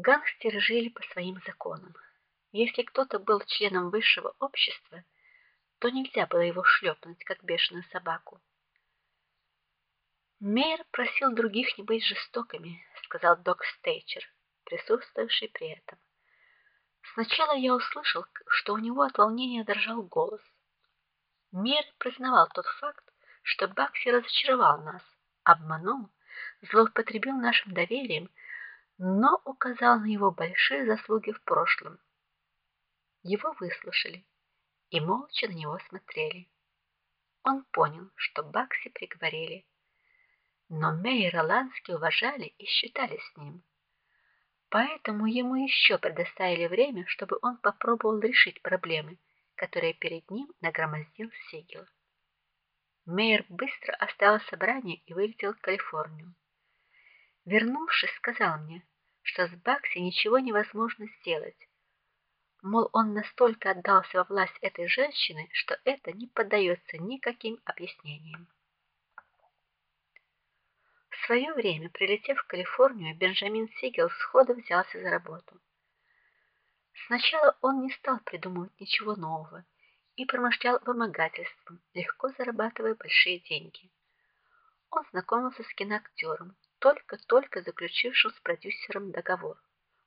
Гангстеры жили по своим законам. Если кто-то был членом высшего общества, то нельзя было его шлепнуть, как бешеную собаку. Мэр просил других не быть жестокими, сказал Док Стейчер, присутствовавший при этом. Сначала я услышал, что у него от волнения дрожал голос. Мэр признавал тот факт, что Бакси разочаровал нас, обманул, злоупотребил нашим доверием, но указал на его большие заслуги в прошлом. Его выслушали и молча на него смотрели. Он понял, что Бакси приговорили, но Мэй и уважали и считали с ним. Поэтому ему еще предоставили время, чтобы он попробовал решить проблемы, которые перед ним нагромоздил Сигел. Мейер быстро оставил собрание и вылетел в Калифорнию. Вернувшись, сказал мне, что с Бакси ничего невозможно сделать. Мол, он настолько отдался во власть этой женщины, что это не поддается никаким объяснениям. В свое время, прилетев в Калифорнию, Бенджамин Сигел сходу взялся за работу. Сначала он не стал придумывать ничего нового и промышлял вымогательством, легко зарабатывая большие деньги. Он знакомился с киноактером, только-только заключившим с продюсером договор.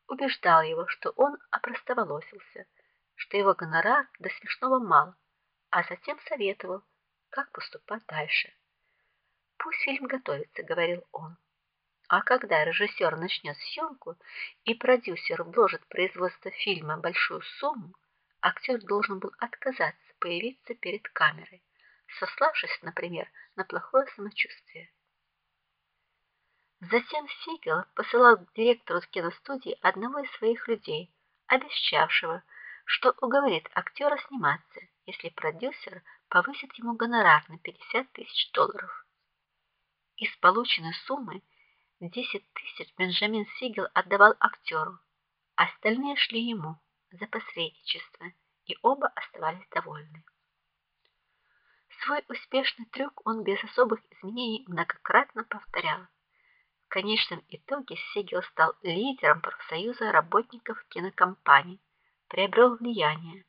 Убеждал его, что он опростоволосился, что его гонорар до смешного мал, а затем советовал, как поступать дальше. Пусть фильм готовится, говорил он. А когда режиссер начнет съемку и продюсер вложит в производство фильма большую сумму, актер должен был отказаться появиться перед камерой, сославшись, например, на плохое самочувствие. Затем Сигел посылал к директору киностудии одного из своих людей, обещавшего, что уговорит актера сниматься, если продюсер повысит ему гонорар на 50 тысяч долларов. Из полученной суммы 10 тысяч Бенджамин Сигел отдавал актеру, остальные шли ему за посредничество, и оба оставались довольны. Свой успешный трюк он без особых изменений многократно повторял. В конечном итоге Сигел стал лидером профсоюза работников кинокомпаний, приобрел влияние,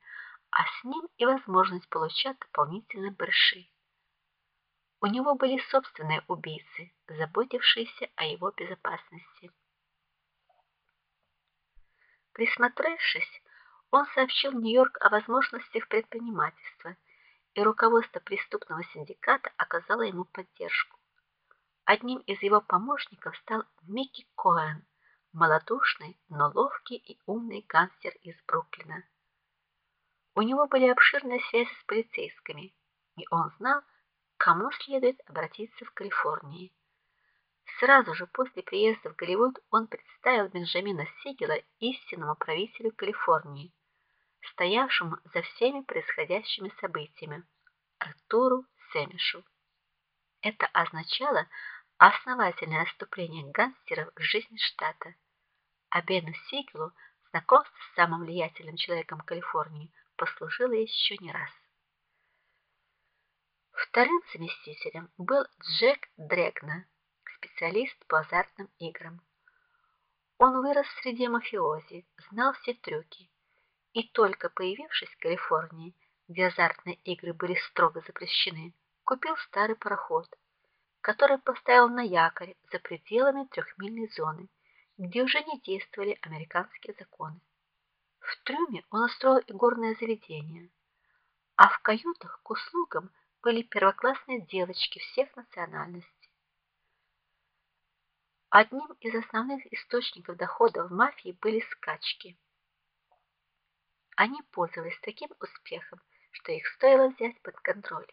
а с ним и возможность получать дополнительные барыши. У него были собственные убийцы, заботившиеся о его безопасности. Присмотревшись, он сообщил Нью-Йорк о возможностях предпринимательства, и руководство преступного синдиката оказало ему поддержку. Одним из его помощников стал Микки Коэн, малодушный, но ловкий и умный гангстер из Бруклина. У него были обширные связи с полицейскими, и он знал, кому следует обратиться в Калифорнии. Сразу же после приезда в Голливуд он представил Бенджамина Сигела истинному правителю Калифорнии, стоявшему за всеми происходящими событиями Артуру Семишу. Это означало основательное вступление гангстеров в жизнь штата. А Бену Сигелу знакомство с самым влиятельным человеком Калифорнии послужило еще не раз. Вторым заместителем был Джек Дрегна, специалист по азартным играм. Он вырос среди мафиози, знал все трюки, и только появившись в Калифорнии, где азартные игры были строго запрещены, купил старый пароход, который поставил на якорь за пределами трехмильной зоны, где уже не действовали американские законы. В трюме он устроил игорное заведение, а в каютах к услугам были первоклассные девочки всех национальностей. Одним из основных источников дохода в мафии были скачки. Они пользовались таким успехом, что их стоило взять под контроль.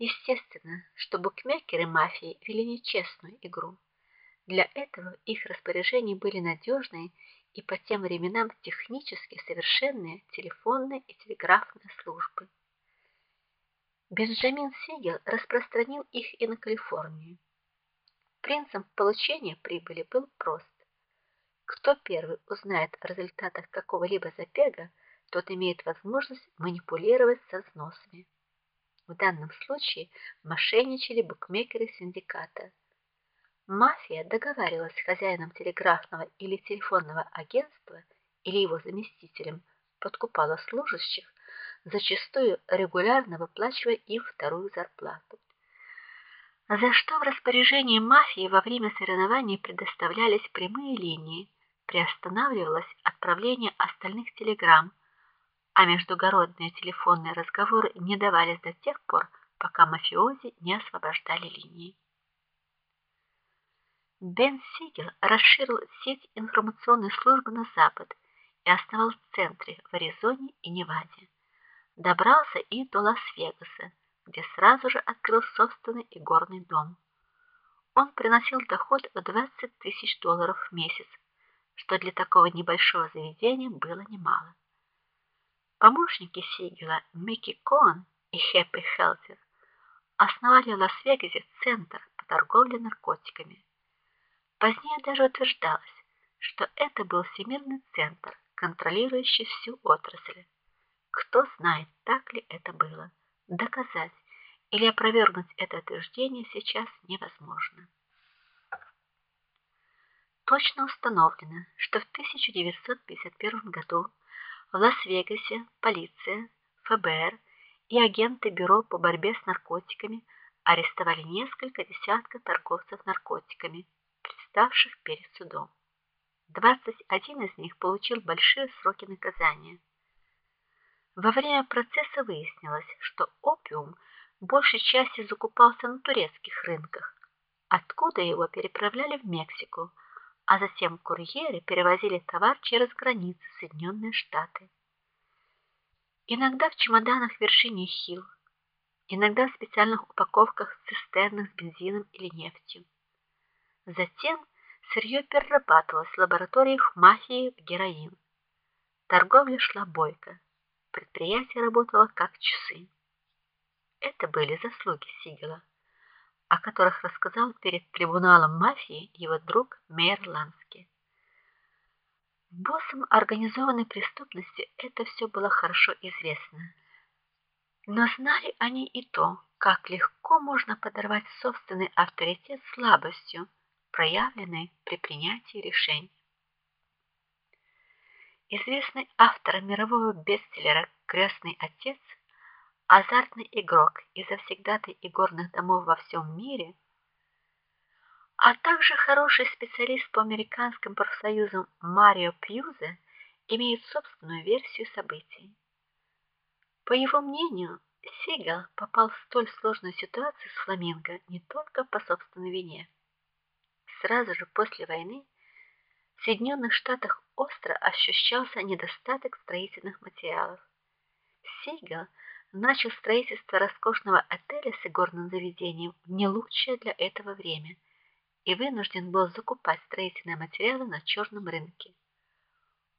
Естественно, что букмекеры мафии вели нечестную игру. Для этого их распоряжении были надежные и по тем временам технически совершенные телефонные и телеграфные службы. Бенджамин Сигел распространил их и на Калифорнию. Принцип получения прибыли был прост. Кто первый узнает о результатах какого-либо забега, тот имеет возможность манипулировать со взносами. В данном случае мошенничали букмекеры синдиката. Мафия договаривалась с хозяином телеграфного или телефонного агентства или его заместителем, подкупала служащих, зачастую регулярно выплачивая им вторую зарплату. За что в распоряжении мафии во время соревнований предоставлялись прямые линии, приостанавливалось отправление остальных телеграмм, а междугородные телефонные разговоры не давались до тех пор, пока мафиози не освобождали линии. Бен Сигел расширил сеть информационной службы на запад и основал центры в Аризоне и Неваде. Добрался и до Лас-Вегаса, где сразу же открыл собственный игорный дом. Он приносил доход в 20 тысяч долларов в месяц, что для такого небольшого заведения было немало. Помощники Сигела Микки Коэн и Хэппи Хелтер основали в Лас-Вегасе центр по торговле наркотиками. Позднее даже утверждалось, что это был всемирный центр, контролирующий всю отрасль. Кто знает, так ли это было. Доказать или опровергнуть это утверждение сейчас невозможно. Точно установлено, что в 1951 году в Лас-Вегасе полиция, ФБР и агенты бюро по борьбе с наркотиками арестовали несколько десятков торговцев наркотиками, представших перед судом. 21 из них получил большие сроки наказания. Во время процесса выяснилось, что опиум большей частью закупался на турецких рынках, откуда его переправляли в Мексику, а затем курьеры перевозили товар через границы Соединенные Штаты иногда в чемоданах вершине хил, иногда в специальных упаковках в цистернах с бензином или нефтью. Затем сырье перерабатывалось в лабораториях мафии в героин. Торговля шла бойко. Предприятие работало как часы. Это были заслуги Сигела, о которых рассказал перед трибуналом мафии его друг Мейер Лански. Боссам организованной преступности это все было хорошо известно. Но знали они и то, как легко можно подорвать собственный авторитет слабостью, проявленной при принятии решений. Известный автор мирового бестселлера Крестный отец, азартный игрок и завсегдатый игорных домов во всем мире – а также хороший специалист по американским профсоюзам Марио Пьюзе имеет собственную версию событий. По его мнению, Сигал попал в столь сложную ситуацию с фламинго не только по собственной вине. Сразу же после войны в Соединенных Штатах остро ощущался недостаток строительных материалов. Сигал начал строительство роскошного отеля с игорным заведением в не лучшее для этого время – и вынужден был закупать строительные материалы на черном рынке.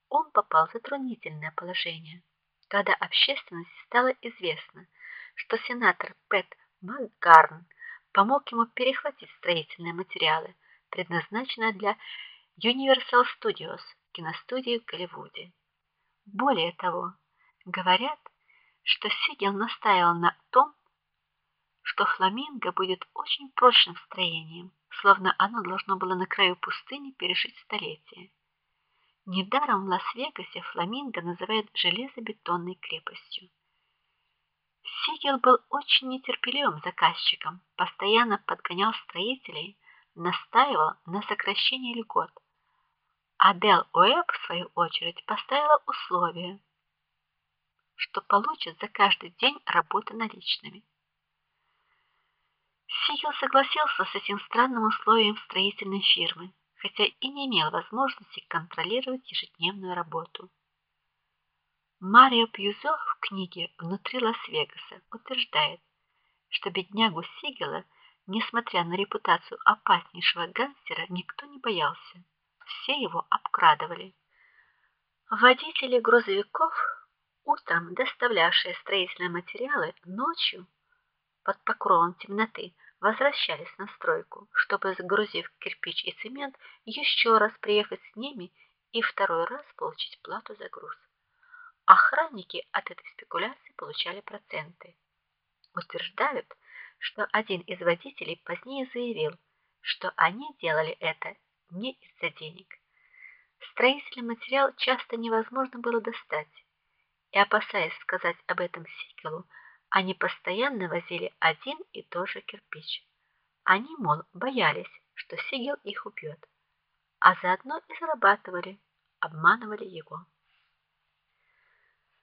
Он попал в затруднительное положение, когда общественности стало известно, что сенатор Пэт Макгарн помог ему перехватить строительные материалы, предназначенные для Universal Studios, киностудии в Голливуде. Более того, говорят, что Сигел настаивал на том, что фламинго будет очень прочным строением словно оно должно было на краю пустыни пережить столетия. Недаром в Лас-Вегасе фламинго называют железобетонной крепостью. Сигел был очень нетерпеливым заказчиком, постоянно подгонял строителей, настаивал на сокращении льгот. А Дел Уэбб в свою очередь поставила условие, что получит за каждый день работы наличными. Сигел согласился с этим странным условием строительной фирмы, хотя и не имел возможности контролировать ежедневную работу. Марио Пьюзо в книге Внутри Лас-Вегаса утверждает, что беднягу Сигела, несмотря на репутацию опаснейшего гангстера, никто не боялся. Все его обкрадывали. Водители грузовиков, утром доставлявшие строительные материалы, ночью под покровом темноты возвращались на стройку, чтобы, загрузив кирпич и цемент, еще раз приехать с ними и второй раз получить плату за груз. Охранники от этой спекуляции получали проценты. Утверждают, что один из водителей позднее заявил, что они делали это не из-за денег. Строительный материал часто невозможно было достать, и опасаясь сказать об этом Сикелу, они постоянно возили один и тот же кирпич. Они, мол, боялись, что Сигел их убьет, а заодно и зарабатывали, обманывали его.